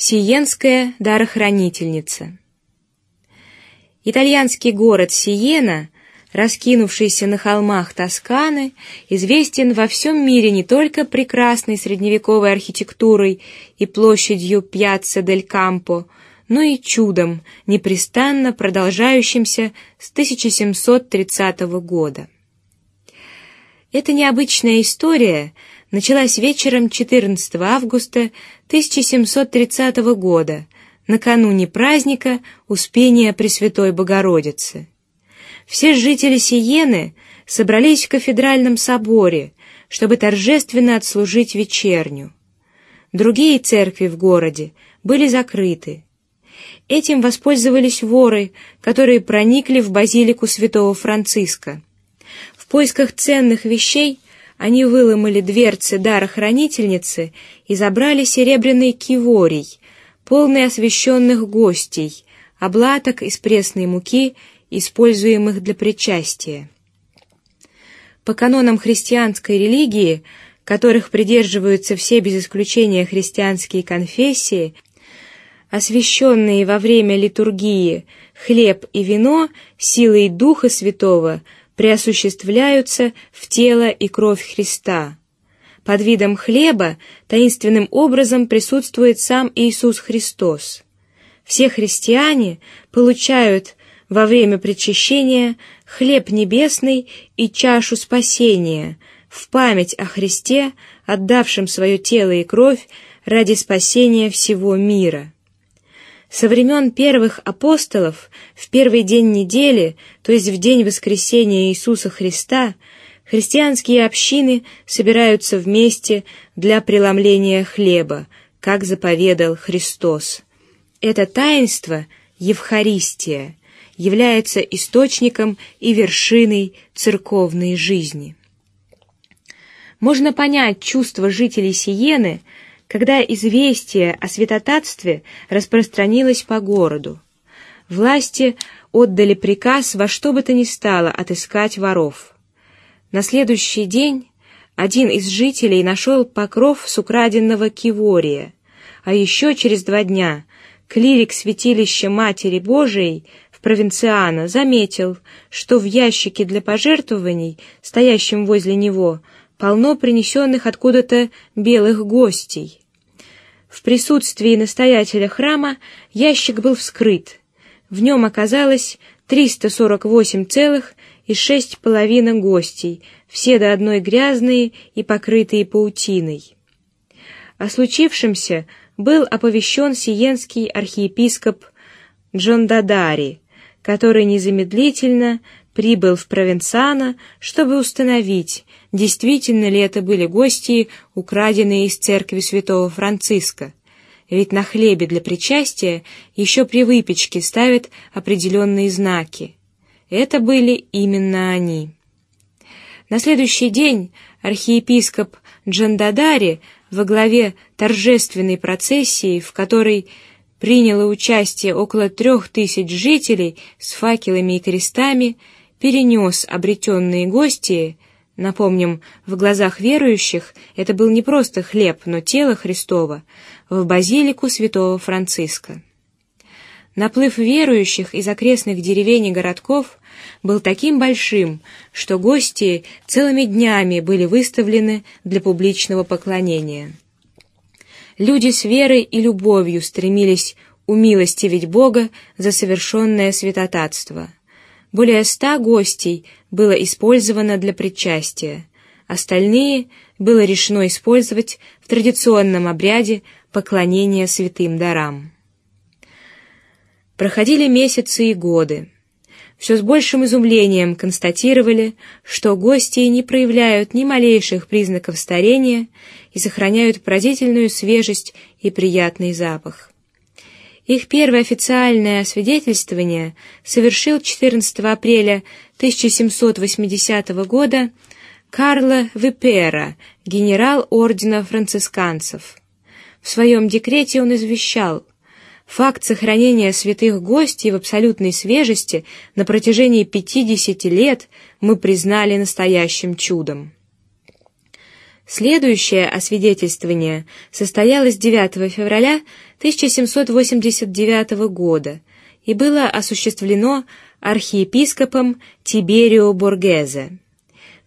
Сиенская дарохранительница. Итальянский город Сиена, раскинувшийся на холмах Тосканы, известен во всем мире не только прекрасной средневековой архитектурой и площадью Пьяцца дель Кампо, но и чудом, непрестанно продолжающимся с 1730 года. Эта необычная история началась вечером 14 августа 1730 года, накануне праздника Успения Пресвятой Богородицы. Все жители Сиены собрались в кафедральном соборе, чтобы торжественно отслужить вечерню. Другие церкви в городе были закрыты. Этим воспользовались воры, которые проникли в базилику святого Франциска. В поисках ценных вещей они выломали дверцы дара хранительницы и забрали серебряный киворий, полный освященных гостей, облаток из пресной муки, используемых для причастия. По канонам христианской религии, которых придерживаются все без исключения христианские конфессии, освященные во время литургии хлеб и вино силой Духа Святого преосуществляются в тело и кровь Христа. Под видом хлеба таинственным образом присутствует сам Иисус Христос. Все христиане получают во время причащения хлеб небесный и чашу спасения в память о Христе, отдавшем свое тело и кровь ради спасения всего мира. Со времен первых апостолов в первый день недели, то есть в день воскресения Иисуса Христа, Христианские общины собираются вместе для преломления хлеба, как заповедал Христос. Это таинство Евхаристия является источником и вершиной церковной жизни. Можно понять чувства жителей Сиены, когда известие о святотатстве распространилось по городу. Власти отдали приказ во что бы то ни стало отыскать воров. На следующий день один из жителей нашел покров с украденного кивория, а еще через два дня клирик святилища Матери Божией в провинциана заметил, что в ящике для пожертвований, стоящем возле него, полно принесенных откуда-то белых гостей. В присутствии настоятеля храма ящик был вскрыт. В нем оказалось триста сорок восемь целых и шесть половинок гостей, все до одной грязные и покрытые паутиной. О случившемся был оповещен сиенский архиепископ Джон Дадари, который незамедлительно прибыл в Провенцано, чтобы установить, действительно ли это были гости, украденные из церкви святого Франциска. Ведь на хлебе для причастия еще при выпечке ставят определенные знаки. Это были именно они. На следующий день архиепископ Джандадари во главе торжественной процессии, в которой приняло участие около трех тысяч жителей с факелами и крестами, перенес обретенные гости. Напомним, в глазах верующих это был не просто хлеб, но тело Христово в базилику святого Франциска. Наплыв верующих из окрестных деревень и городков был таким большим, что гости целыми днями были выставлены для публичного поклонения. Люди с верой и любовью стремились умилостивить Бога за совершенное святотатство. Более ста гостей было использовано для причастия, остальные было решено использовать в традиционном обряде поклонения святым дарам. Проходили месяцы и годы. Все с большим изумлением констатировали, что гости не проявляют ни малейших признаков старения и сохраняют поразительную свежесть и приятный запах. Их первое официальное освидетельствование совершил 14 апреля 1780 года Карло Випера, генерал ордена францисканцев. В своем декрете он извещал: Факт сохранения святых гостей в абсолютной свежести на протяжении пятидесяти лет мы признали настоящим чудом. Следующее освидетельствование состоялось 9 февраля 1789 года и было осуществлено архиепископом Тиберио Боргезе.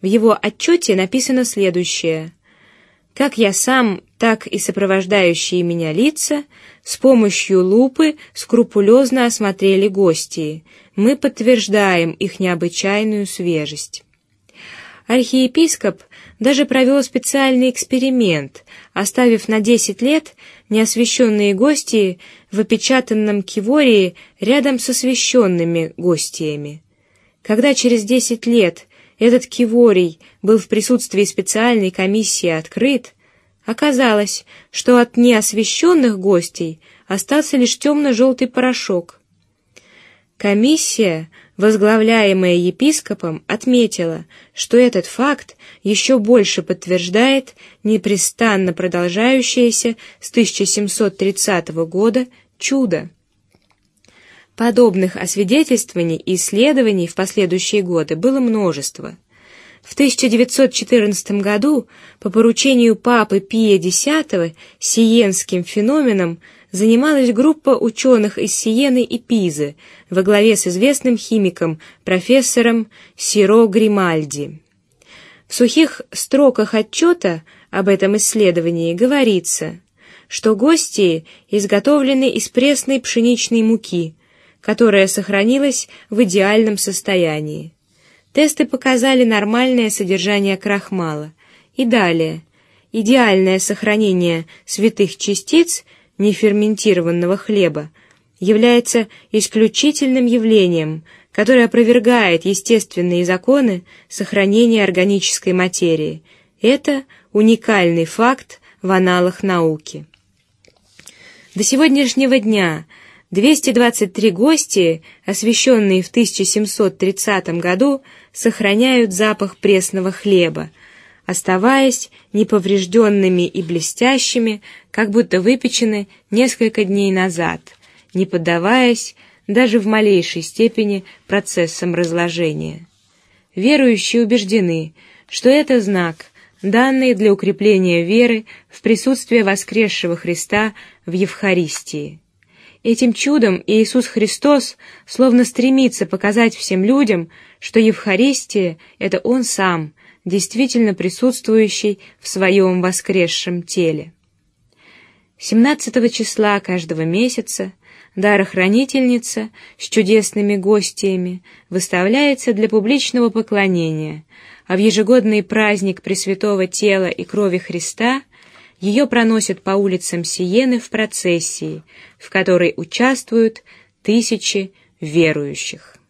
В его отчете написано следующее: как я сам, так и сопровождающие меня лица с помощью лупы скрупулезно осмотрели гости. Мы подтверждаем их необычайную свежесть. Архиепископ даже провел специальный эксперимент, оставив на десять лет неосвященные гости в опечатанном кивории рядом с освященными гостями. Когда через десять лет этот киворий был в присутствии специальной комиссии открыт, оказалось, что от неосвященных гостей остался лишь темно-желтый порошок. Комиссия, возглавляемая епископом, отметила, что этот факт еще больше подтверждает непрестанно продолжающееся с 1730 года чудо. Подобных освидетельствований и исследований в последующие годы было множество. В 1914 году по поручению папы Пия X сиенским феноменом занималась группа ученых из Сиены и Пизы во главе с известным химиком профессором Сиро Гримальди. В сухих строках отчета об этом исследовании говорится, что гости изготовлены из пресной пшеничной муки, которая сохранилась в идеальном состоянии. Тесты показали нормальное содержание крахмала. И далее идеальное сохранение святых частиц неферментированного хлеба является исключительным явлением, которое опровергает естественные законы сохранения органической материи. Это уникальный факт в аналах науки. До сегодняшнего дня 223 гости, освященные в 1730 году, сохраняют запах пресного хлеба, оставаясь неповрежденными и блестящими, как будто выпечены несколько дней назад, не поддаваясь даже в малейшей степени процессам разложения. Верующие убеждены, что это знак, данный для укрепления веры в присутствие воскресшего Христа в Евхаристии. Этим чудом Иисус Христос словно стремится показать всем людям, что Евхаристия – это Он сам, действительно присутствующий в своем воскресшем теле. 17 числа каждого месяца дарохранительница с чудесными гостями выставляется для публичного поклонения, а в ежегодный праздник Пресвятого Тела и Крови Христа ее проносят по улицам Сиены в процессии, в которой участвуют тысячи верующих.